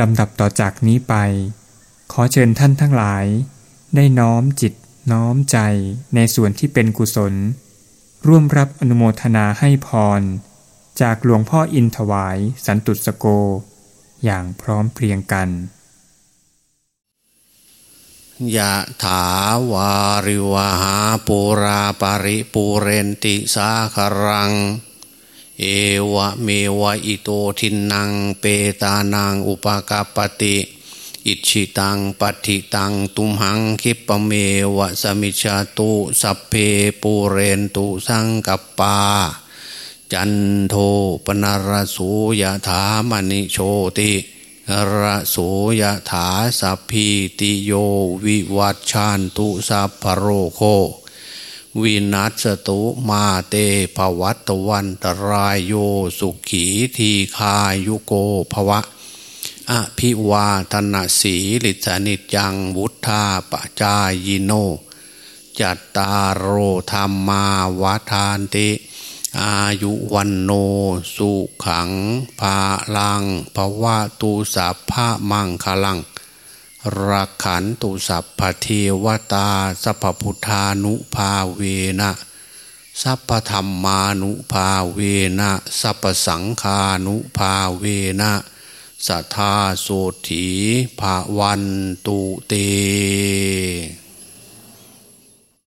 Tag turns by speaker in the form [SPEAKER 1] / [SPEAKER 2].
[SPEAKER 1] ลำดับต่อจากนี้ไป ขอเชิญท่านทั้งหลาย ได้น้อมจิตน้อมใจในส่วนที่เป็นกุศล ร่วมรับอนุโมทนาให้พร จากหลวงพ่ออินถวายสันตุสโก อย่างพร้อมเพรียงกัน
[SPEAKER 2] ยะถาวาริวหาปูราปาริปูเรนติสาครัง เอวะเมวะอิโตทินังเปตานังอุปกาปติอิชิตังปฏิตังตุมหังคิปเมวะสมิชาตุสัพเพปูเรนตุสังกปา จันโทปนารสูยถามณิโชติระโสยถาสัพพีติโยวิวัตชานตุสัพพโรโค วินัสตุมาเตภวัตวันตรายโยสุขีทีคายุโกภวะอภิวาทนาสีลิสนิจังวุธาปจายโน จัตตารโอธรรมาวาทานติ อายุวันโนสุขังภาลังภวะตูสัพพะมังคลัง ราขันตุสัพพเทวตา สัพพุทธานุภาเวนะสัพพธรรมานุภาเวนะสัพพสังคานุภาเวนะสัทธาโสถีภาวันตุเต